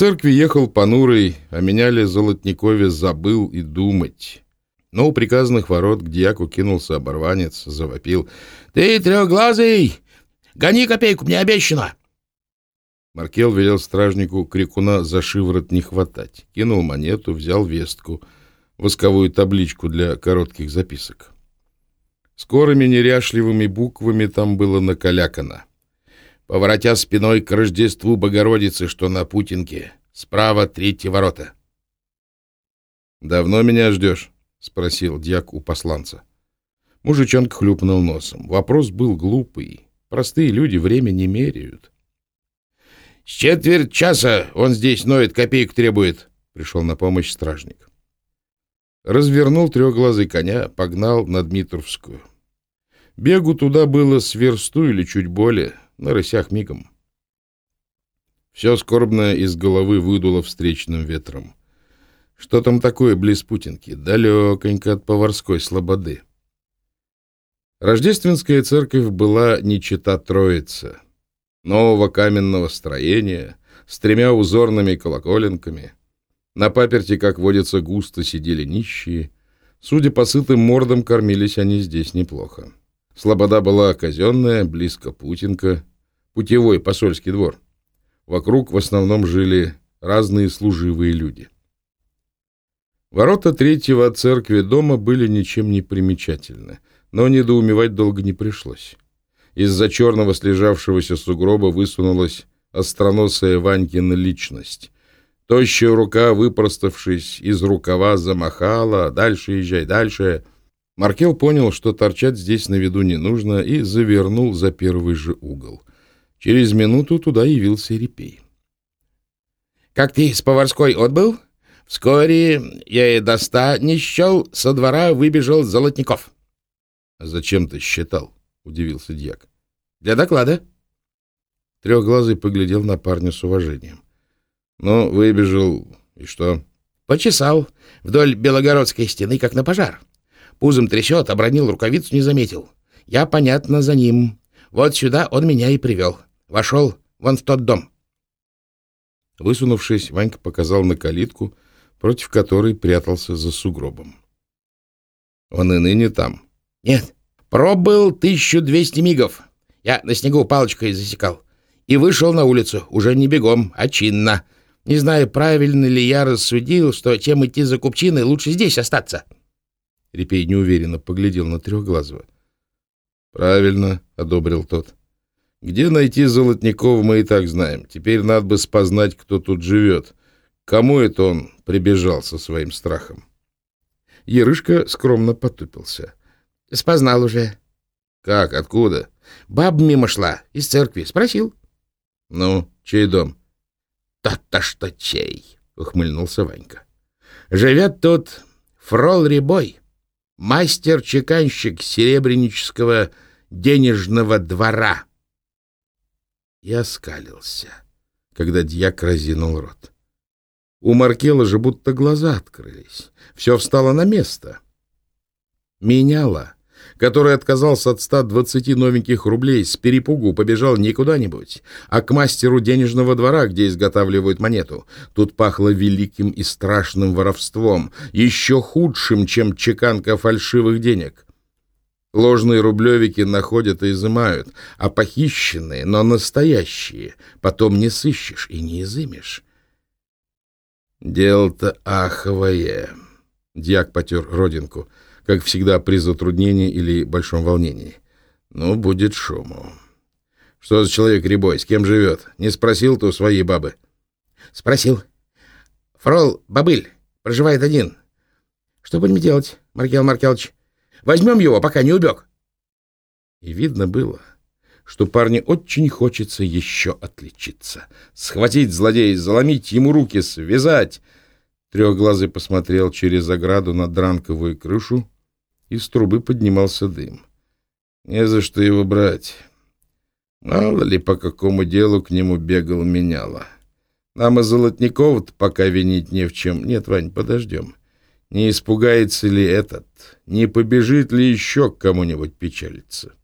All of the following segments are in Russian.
Церкви ехал понурый, а меняли Золотникове забыл и думать. Но у приказанных ворот к дьяку кинулся оборванец, завопил. — Ты трехглазый! Гони копейку, мне обещано! Маркел велел стражнику крикуна за шиворот не хватать. Кинул монету, взял вестку, восковую табличку для коротких записок. Скорыми неряшливыми буквами там было накалякано. Поворотя спиной к Рождеству Богородицы, что на Путинке, справа третьи ворота. «Давно меня ждешь?» — спросил дьяк у посланца. Мужичонка хлюпнул носом. Вопрос был глупый. Простые люди время не меряют. «С четверть часа он здесь ноет, копейку требует», — пришел на помощь стражник. Развернул трехглазый коня, погнал на Дмитровскую. Бегу туда было с версту или чуть более — на рысях мигом. Все скорбное из головы выдуло встречным ветром. Что там такое близ Путинки? Далеконько от поварской слободы. Рождественская церковь была не чета Троица. Нового каменного строения с тремя узорными колоколенками. На паперти, как водится, густо сидели нищие. Судя по сытым мордам, кормились они здесь неплохо. Слобода была казенная, близко Путинка, путевой посольский двор. Вокруг в основном жили разные служивые люди. Ворота третьего церкви дома были ничем не примечательны, но недоумевать долго не пришлось. Из-за черного слежавшегося сугроба высунулась остроносая Ванькина личность. Тощая рука, выпроставшись из рукава, замахала «Дальше езжай, дальше!» Маркел понял, что торчать здесь на виду не нужно, и завернул за первый же угол. Через минуту туда явился Репей. — Как ты с поварской отбыл? Вскоре я и до ста не счел, со двора выбежал Золотников. — Зачем ты считал? — удивился дьяк. — Для доклада. Трехглазый поглядел на парня с уважением. — Ну, выбежал, и что? — Почесал вдоль Белогородской стены, как на пожар. Пузом трясет, обронил рукавицу, не заметил. Я, понятно, за ним. Вот сюда он меня и привел. — Вошел вон в тот дом. Высунувшись, Ванька показал на калитку, против которой прятался за сугробом. Он и ныне там. Нет, пробыл 1200 мигов. Я на снегу палочкой засекал. И вышел на улицу, уже не бегом, а чинно. Не знаю, правильно ли я рассудил, что чем идти за купчиной, лучше здесь остаться. Репей неуверенно поглядел на Трехглазого. — Правильно, — одобрил тот. Где найти Золотникова, мы и так знаем. Теперь надо бы спознать, кто тут живет. Кому это он прибежал со своим страхом? Ерышка скромно потупился. — Спознал уже. — Как? Откуда? — Баб мимо шла, из церкви. Спросил. — Ну, чей дом? — Тот-то что чей, — ухмыльнулся Ванька. — Живет тут Фрол Рябой, мастер-чеканщик серебрянического денежного двора. — и оскалился, когда дьяк разинул рот. У Маркела же будто глаза открылись. Все встало на место. Меняла, который отказался от 120 новеньких рублей, с перепугу побежал не куда-нибудь, а к мастеру денежного двора, где изготавливают монету. Тут пахло великим и страшным воровством, еще худшим, чем чеканка фальшивых денег. Ложные рублевики находят и изымают, а похищенные, но настоящие, потом не сыщешь и не изымешь. Дело-то аховое. Дьяк потер родинку, как всегда при затруднении или большом волнении. Ну, будет шуму. Что за человек Рябой, с кем живет? Не спросил ты у своей бабы? Спросил. Фрол Бабыль проживает один. Что будем делать, Маркел Маркелович? Возьмем его, пока не убег. И видно было, что парню очень хочется еще отличиться. Схватить злодея, заломить ему руки, связать. Трехглазый посмотрел через ограду на дранковую крышу, из трубы поднимался дым. Не за что его брать. Мало ли, по какому делу к нему бегал меняла. Нам и Золотникова пока винить не в чем. Нет, Вань, подождем. Не испугается ли этот? Не побежит ли еще к кому-нибудь печалиться?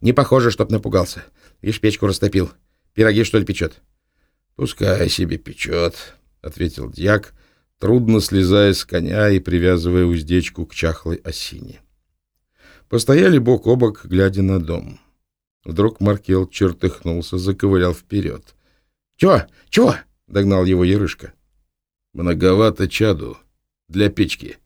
Не похоже, чтоб напугался. Видишь, печку растопил. Пироги, что ли, печет? Пускай себе печет, — ответил дьяк, трудно слезая с коня и привязывая уздечку к чахлой осине. Постояли бок о бок, глядя на дом. Вдруг Маркел чертыхнулся, заковылял вперед. — Чего? Чего? — догнал его Ярышка. — Многовато чаду для печки.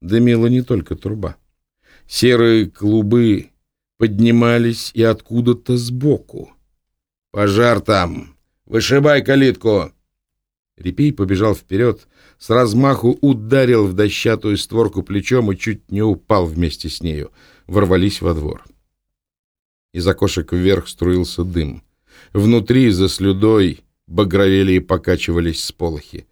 Дымила не только труба. Серые клубы поднимались и откуда-то сбоку. «Пожар там! Вышибай калитку!» Репей побежал вперед, с размаху ударил в дощатую створку плечом и чуть не упал вместе с нею. Ворвались во двор. Из окошек вверх струился дым. Внутри, за слюдой, багровели и покачивались сполохи.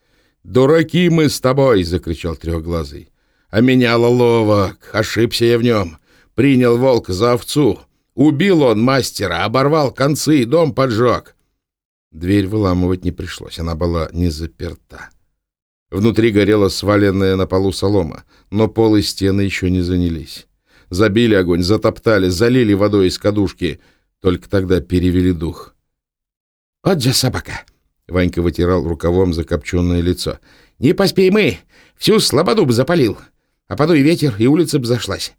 «Дураки мы с тобой!» — закричал трехглазый. «А меня ловок! Ошибся я в нем! Принял волк за овцу! Убил он мастера, оборвал концы и дом поджег!» Дверь выламывать не пришлось, она была не заперта. Внутри горела сваленная на полу солома, но пол и стены еще не занялись. Забили огонь, затоптали, залили водой из кадушки. Только тогда перевели дух. «Вот же собака!» — Ванька вытирал рукавом закопченное лицо. «Не поспей мы! Всю слободу бы запалил! А подуй ветер, и улица бы зашлась!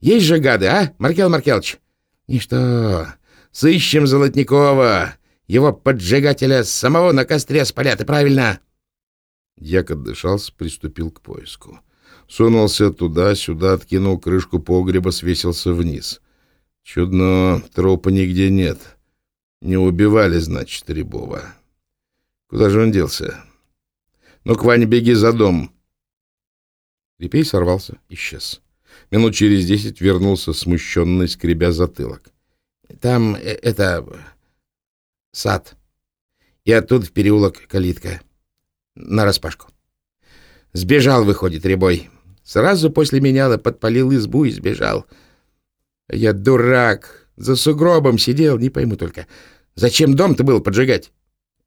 Есть же гады, а, Маркел Маркелович? И что, сыщем Золотникова! Его поджигателя самого на костре спалят, и правильно!» Дьяк отдышался, приступил к поиску. Сунулся туда-сюда, откинул крышку погреба, свесился вниз. Чудно, трупа нигде нет. Не убивали, значит, Рябова. Куда же он делся? Ну-ка, Ваня, беги за дом. Репей сорвался, исчез. Минут через десять вернулся смущенный, скребя затылок. Там э, это... сад. И оттуда в переулок калитка. Нараспашку. Сбежал, выходит, Рябой. Сразу после меняла подпалил избу и сбежал. Я дурак. За сугробом сидел, не пойму только. Зачем дом-то был поджигать?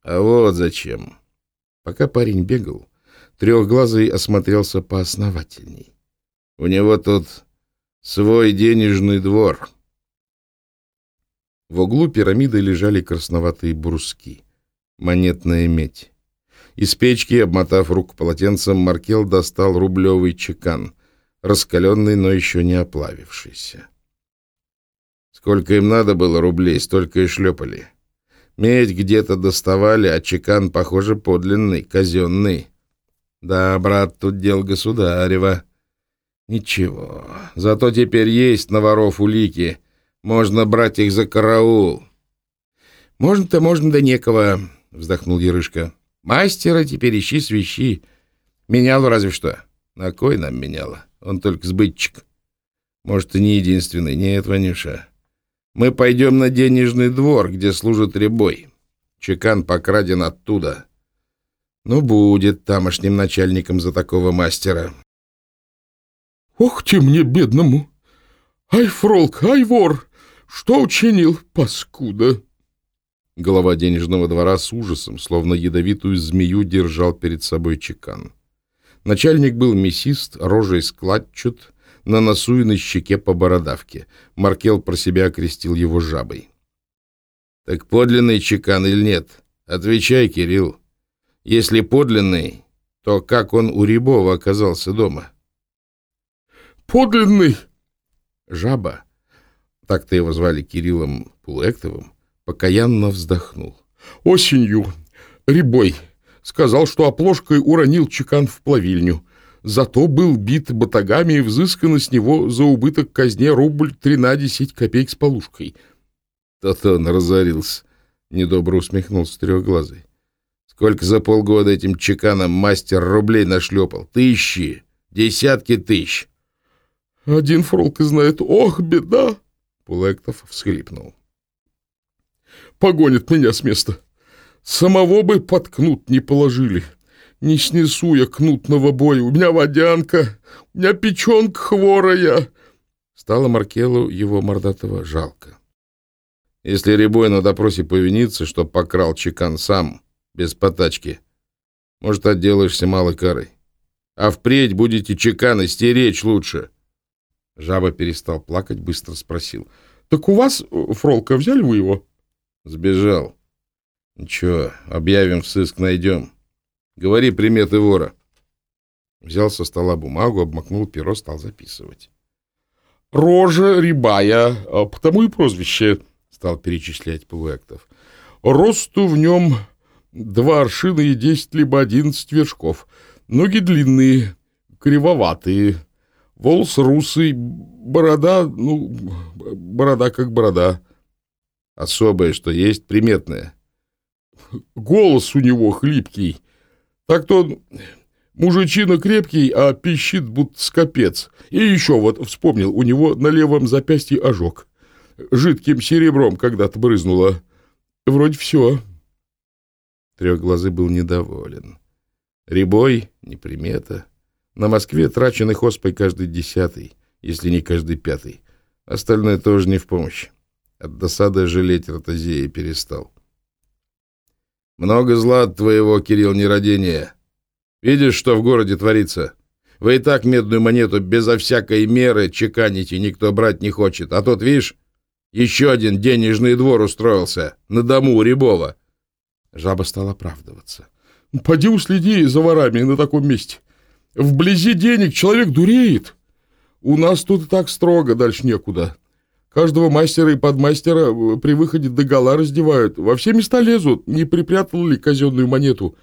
А вот зачем. Пока парень бегал, трехглазый осмотрелся поосновательней. У него тут свой денежный двор. В углу пирамиды лежали красноватые бруски, монетная медь. Из печки, обмотав руку полотенцем, Маркел достал рублевый чекан, раскаленный, но еще не оплавившийся. Сколько им надо было рублей, столько и шлепали. Медь где-то доставали, а чекан, похоже, подлинный, казенный. Да, брат, тут дел государева. Ничего, зато теперь есть на воров улики. Можно брать их за караул. Можно-то можно, да некого, вздохнул Ярышка. Мастера теперь ищи свищи. Меняло разве что. На кой нам меняло? Он только сбытчик. Может, и не единственный. Нет, Ванюша. Мы пойдем на денежный двор, где служит ребой. Чекан покраден оттуда. Ну, будет тамошним начальником за такого мастера. Ох ты мне, бедному! Ай, фролк, ай, вор! Что учинил, паскуда? Голова денежного двора с ужасом, словно ядовитую змею, держал перед собой чекан. Начальник был мясист, рожей складчат, на носу и на щеке по бородавке. Маркел про себя окрестил его жабой. — Так подлинный чекан или нет? Отвечай, Кирилл. Если подлинный, то как он у Рябова оказался дома? — Подлинный! Жаба, так-то его звали Кириллом Пулектовым, покаянно вздохнул. «Осенью Рябой сказал, что оплошкой уронил чекан в плавильню. Зато был бит батагами и взыскано с него за убыток казне рубль тринадесять копеек с полушкой». «То-то он разорился», — недобро усмехнулся трехглазый. «Сколько за полгода этим чеканом мастер рублей нашлепал? Тысячи, десятки тысяч». «Один фролк знает, ох, беда!» Пулектов всхлипнул погонит меня с места. Самого бы под кнут не положили. Не снесу я кнутного боя. У меня водянка, у меня печенка хворая. Стало Маркелу его мордатого жалко. Если Рябой на допросе повинится, что покрал чекан сам, без потачки, может, отделаешься малой карой. А впредь будете чеканы стеречь лучше. Жаба перестал плакать, быстро спросил. — Так у вас, Фролка, взяли вы его? Сбежал. Ничего, объявим в сыск, найдем. Говори приметы вора. Взял со стола бумагу, обмакнул перо, стал записывать. Рожа рябая, а потому и прозвище, стал перечислять Пуэктов. Росту в нем два аршина и десять либо одиннадцать вершков. Ноги длинные, кривоватые, волос русый, борода, ну, борода как борода. Особое, что есть, приметное. Голос у него хлипкий. Так-то он мужичина крепкий, а пищит будто скопец. И еще вот вспомнил, у него на левом запястье ожог. Жидким серебром когда-то брызнуло. Вроде все. Трехглазый был недоволен. Рябой, непримета. На Москве траченных оспой каждый десятый, если не каждый пятый. Остальное тоже не в помощь. От досады жалеть ротозея перестал. Много зла от твоего, Кирилл, нерадения. Видишь, что в городе творится? Вы и так медную монету безо всякой меры чеканите, никто брать не хочет. А тут, видишь, еще один денежный двор устроился на дому у Рябова. Жаба стал оправдываться. «Поди уследи за ворами на таком месте. Вблизи денег человек дуреет. У нас тут и так строго, дальше некуда. Каждого мастера и подмастера э, при выходе до гола раздевают. Во все места лезут, не припрятал ли казенную монету.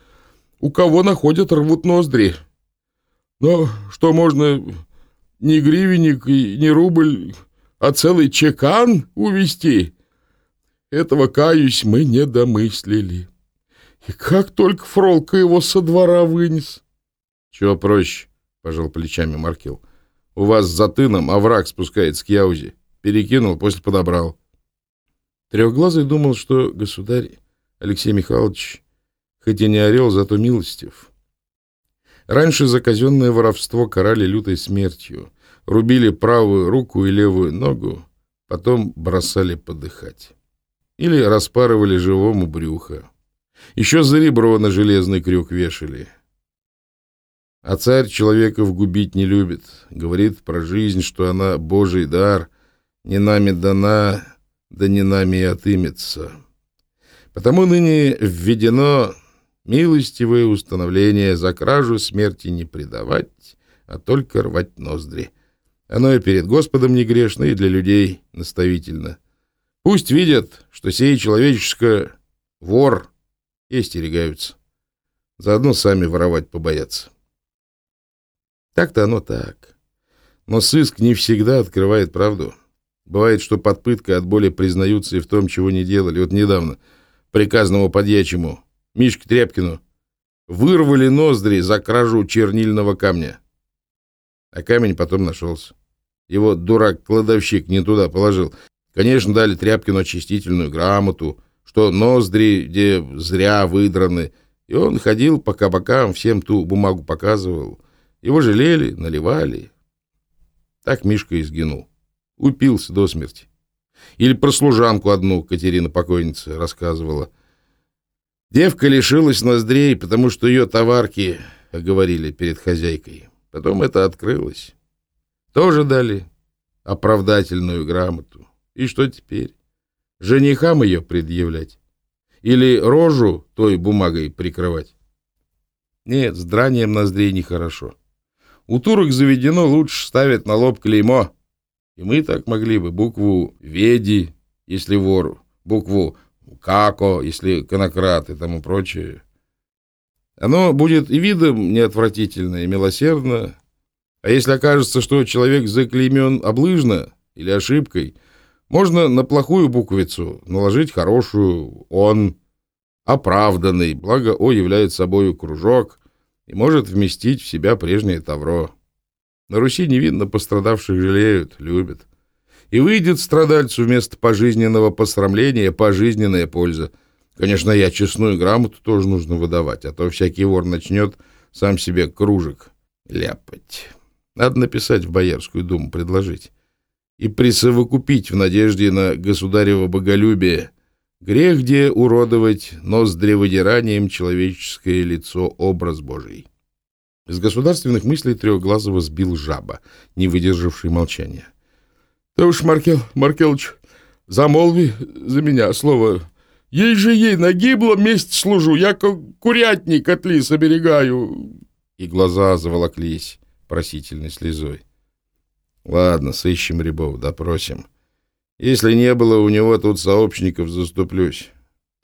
У кого находят, рвут ноздри. Но что можно не гривенник и не рубль, а целый чекан увести? Этого, каюсь, мы не домыслили. И как только Фролка его со двора вынес. — Чего проще, — пожал плечами Маркел. — У вас за тыном овраг спускается к Яузе. Перекинул, после подобрал. Трехглазый думал, что государь Алексей Михайлович, хоть и не орел, зато милостив. Раньше за казенное воровство карали лютой смертью, рубили правую руку и левую ногу, потом бросали подыхать. Или распарывали живому брюхо. Еще за ребро на железный крюк вешали. А царь человеков губить не любит. Говорит про жизнь, что она божий дар, не нами дана, да не нами и отымется. Потому ныне введено милостивое установление за кражу смерти не предавать, а только рвать ноздри. Оно и перед Господом не грешно, и для людей наставительно. Пусть видят, что сей человеческое вор — и остерегаются. Заодно сами воровать побоятся. Так-то оно так. Но сыск не всегда открывает правду. Бывает, что под пыткой от боли признаются и в том, чего не делали. Вот недавно приказному подьячему Мишке Тряпкину вырвали ноздри за кражу чернильного камня. А камень потом нашелся. Его дурак-кладовщик не туда положил. Конечно, дали Тряпкину очистительную грамоту — что ноздри где зря выдраны, и он ходил по кабакам, всем ту бумагу показывал. Его жалели, наливали. Так Мишка и сгинул. Упился до смерти. Или про служанку одну Катерина покойница рассказывала. Девка лишилась ноздрей, потому что ее товарки оговорили перед хозяйкой. Потом это открылось. Тоже дали оправдательную грамоту. И что теперь? Женихам ее предъявлять? Или рожу той бумагой прикрывать? Нет, с дранием ноздрей нехорошо. У турок заведено лучше ставить на лоб клеймо. И мы так могли бы букву «Веди», если вору, букву «Како», если конократ и тому прочее. Оно будет и видом неотвратительно, и милосердно. А если окажется, что человек заклеймен облыжно или ошибкой — можно на плохую буквицу наложить хорошую «он», оправданный, благо «о» является собою кружок и может вместить в себя прежнее тавро. На Руси невинно пострадавших жалеют, любят. И выйдет страдальцу вместо пожизненного посрамления пожизненная польза. Конечно, я честную грамоту тоже нужно выдавать, а то всякий вор начнет сам себе кружек ляпать. Надо написать в Боярскую думу, предложить и присовокупить в надежде на государево боголюбие. Грех где уродовать ноздревыдиранием человеческое лицо образ Божий. Из государственных мыслей Трехглазого сбил жаба, не выдержавший молчания. — Да уж, Маркел, Маркелыч, замолви за меня слово Ей же ей на гиблом месте служу, я курятник от лис оберегаю. И глаза заволоклись просительной слезой. Ладно, сыщем Рябова, допросим. Если не было у него тут сообщников, заступлюсь.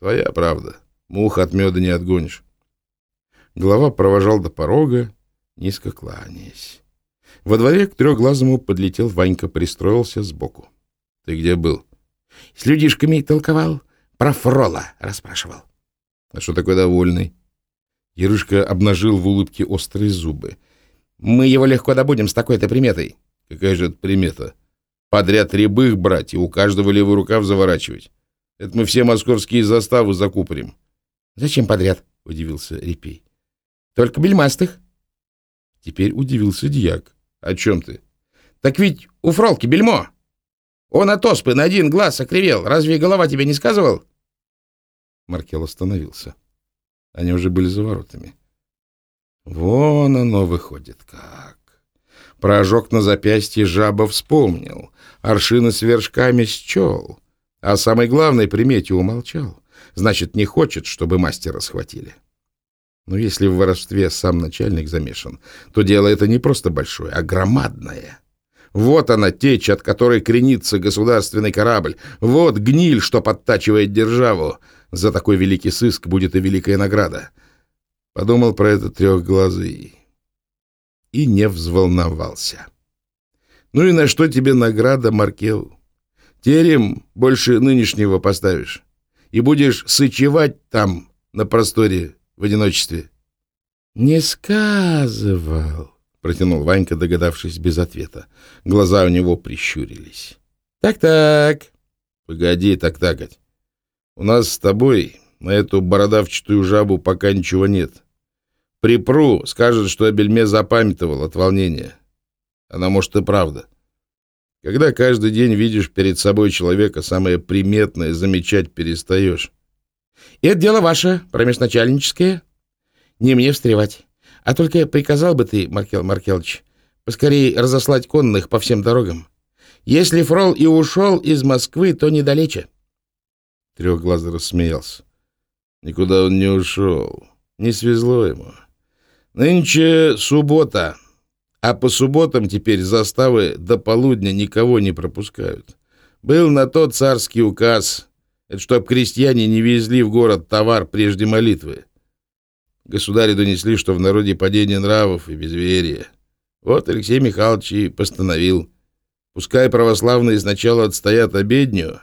Твоя правда. Мух от меда не отгонишь. Глава провожал до порога, низко кланяясь. Во дворе к трехглазому подлетел Ванька, пристроился сбоку. — Ты где был? — С людишками толковал. Про Фрола расспрашивал. — А что такой довольный? Ярышка обнажил в улыбке острые зубы. — Мы его легко добудем с такой-то приметой. — Какая же это примета? Подряд рябых брать и у каждого левый рукав заворачивать. Это мы все московские заставы закупорим. — Зачем подряд? — удивился Репей. — Только бельмастых. Теперь удивился дьяк. — О чем ты? — Так ведь у Фролки бельмо. Он от оспы на один глаз окривел. Разве голова тебе не сказывал? Маркел остановился. Они уже были за воротами. Вон оно выходит как. Про ожог на запястье жаба вспомнил, аршины с вершками счел, а самой главной примете умолчал. Значит, не хочет, чтобы мастера схватили. Но если в воровстве сам начальник замешан, то дело это не просто большое, а громадное. Вот она, течь, от которой кренится государственный корабль. Вот гниль, что подтачивает державу. За такой великий сыск будет и великая награда. Подумал про это трехглазый и не взволновался. Ну и на что тебе награда, Маркел? Терем больше нынешнего поставишь. И будешь сычевать там, на просторе, в одиночестве. — Не сказывал, — протянул Ванька, догадавшись без ответа. Глаза у него прищурились. Так — Так-так. — Погоди так-такать. У нас с тобой на эту бородавчатую жабу пока ничего нет. Припру, скажет, что Бельме запамятовал от волнения. Она, может, и правда. Когда каждый день видишь перед собой человека, самое приметное замечать перестаешь. — Это дело ваше, промежначальническое. Не мне встревать. А только приказал бы ты, Маркел Маркелович, поскорее разослать конных по всем дорогам. Если Фрол и ушел из Москвы, то недалече. Трехглазый рассмеялся. Никуда он не ушел. Не свезло ему. Нынче суббота, а по субботам теперь заставы до полудня никого не пропускают. Был на то царский указ, это чтоб крестьяне не везли в город товар прежде молитвы. Государи донесли, что в народе падение нравов и безверие. Вот Алексей Михайлович и постановил. Пускай православные сначала отстоят обедню,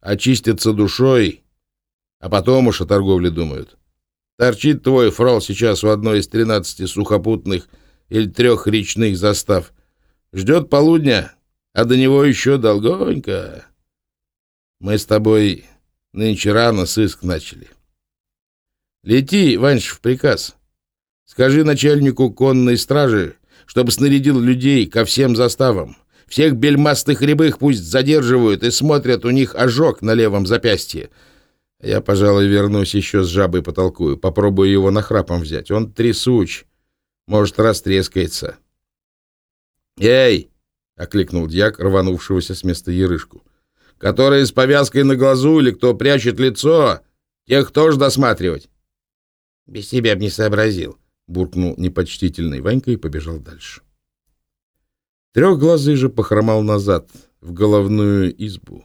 очистятся душой, а потом уж о торговле думают. Торчит твой фрол сейчас у одной из тринадцати сухопутных или трех речных застав. Ждет полудня, а до него еще долгонько. Мы с тобой нынче рано сыск начали. Лети, Ваньш, в приказ. Скажи начальнику конной стражи, чтобы снарядил людей ко всем заставам. Всех бельмастых рябых пусть задерживают и смотрят, у них ожог на левом запястье. Я, пожалуй, вернусь еще с жабой потолкую. Попробую его нахрапом взять. Он трясуч. Может, растрескается. «Эй!» — окликнул дьяк, рванувшегося с места ерышку. «Который с повязкой на глазу или кто прячет лицо, тех тоже досматривать?» «Без тебя б не сообразил», — буркнул непочтительный Ванька и побежал дальше. Трехглазый же похромал назад, в головную избу.